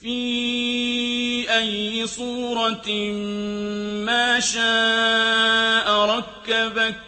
فِي أَيِّ صُورَةٍ مَّا شَاءَ رَكَّبَكَ